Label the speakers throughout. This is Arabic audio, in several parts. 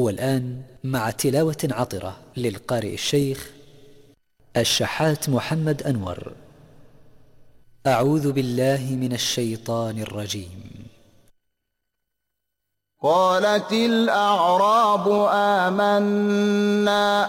Speaker 1: والآن مع تلاوة عطرة للقارئ الشيخ الشحات محمد أنور. أعوذ بالله من الشيطان الرجيم.
Speaker 2: قالت الأعراب آمنا.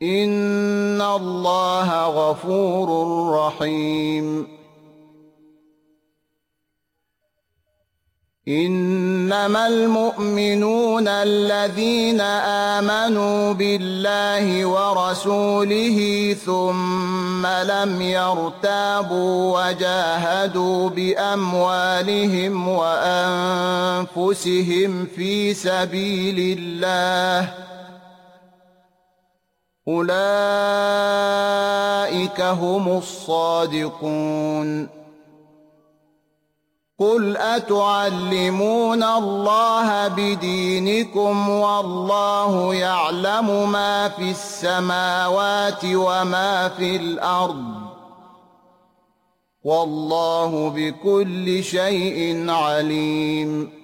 Speaker 2: ان اللہ غفور رحيم انما المؤمنون الذين امنوا بالله ورسوله ثم لم يرتابوا وجاهدوا باموالهم وانفسهم في سبيل الله أولئك هم الصادقون. قل أتعلمون الله بدينكم والله يعلم ما في السماوات وما في الأرض. والله بكل شيء عليم.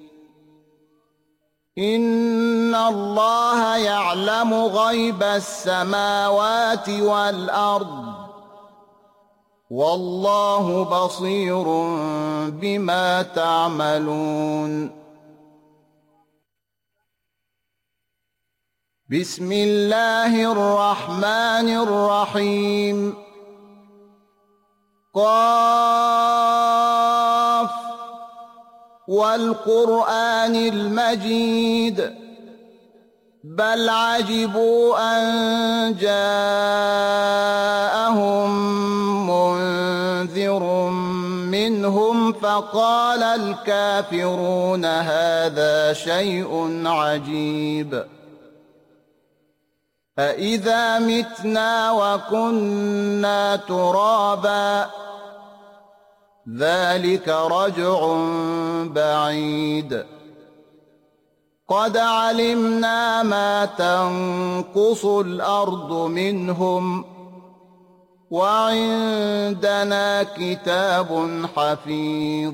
Speaker 2: ان الله يعلم غيب السماوات والارض والله بصير بما تعملون بسم الله الرحمن الرحيم قال والقرآن المجيد. بل عجبوا أن جاءهم منذر منهم فقال الكافرون هذا شيء عجيب. أئذا متنا وكنا ترابا ذلك رجع بعيد. قد علمنا ما تنقص الأرض منهم وعندنا كتاب حفيظ.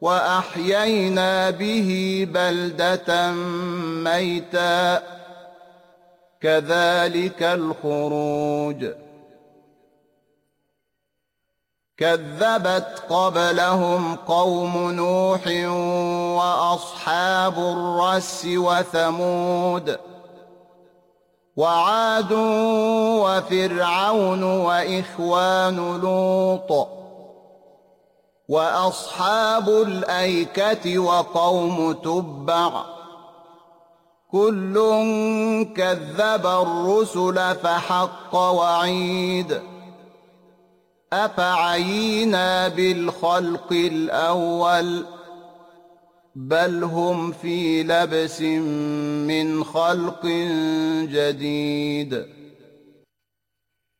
Speaker 2: واحيينا به بلده ميتا كذلك الخروج كذبت قبلهم قوم نوح واصحاب الرس وثمود وعاد وفرعون واخوان لوط واصحاب الايكه وقوم تبع كل كذب الرسل فحق وعيد افعينا بالخلق الأول بل هم في لبس من خلق جديد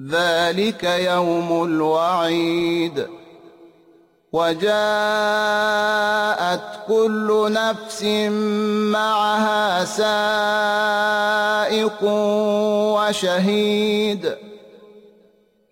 Speaker 2: ذلك يوم الوعيد وجاءت كل نفس معها سائق وشهيد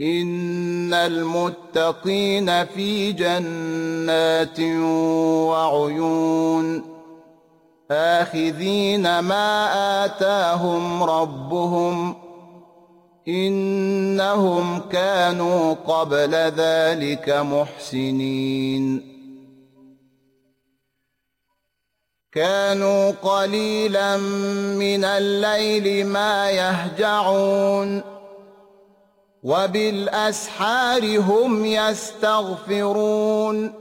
Speaker 2: إن المتقين في جنات وعيون آخذين ما آتاهم ربهم إنهم كانوا قبل ذلك محسنين كانوا قليلا من الليل ما يهجعون وبالأسحار هم يستغفرون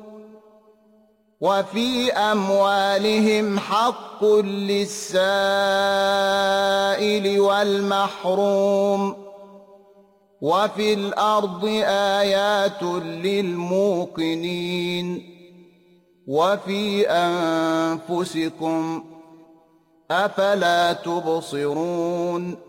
Speaker 2: وفي أموالهم حق للسائل والمحروم وفي الأرض آيات للموقنين وفي أنفسكم أفلا تبصرون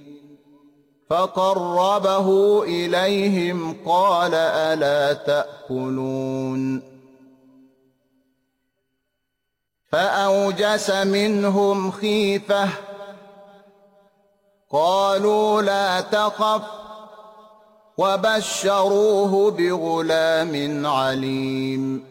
Speaker 2: فقربه إليهم قال ألا تأكلون؟ فأوجس منهم خيفة. قالوا لا تقف وبشروه بغلام عليم.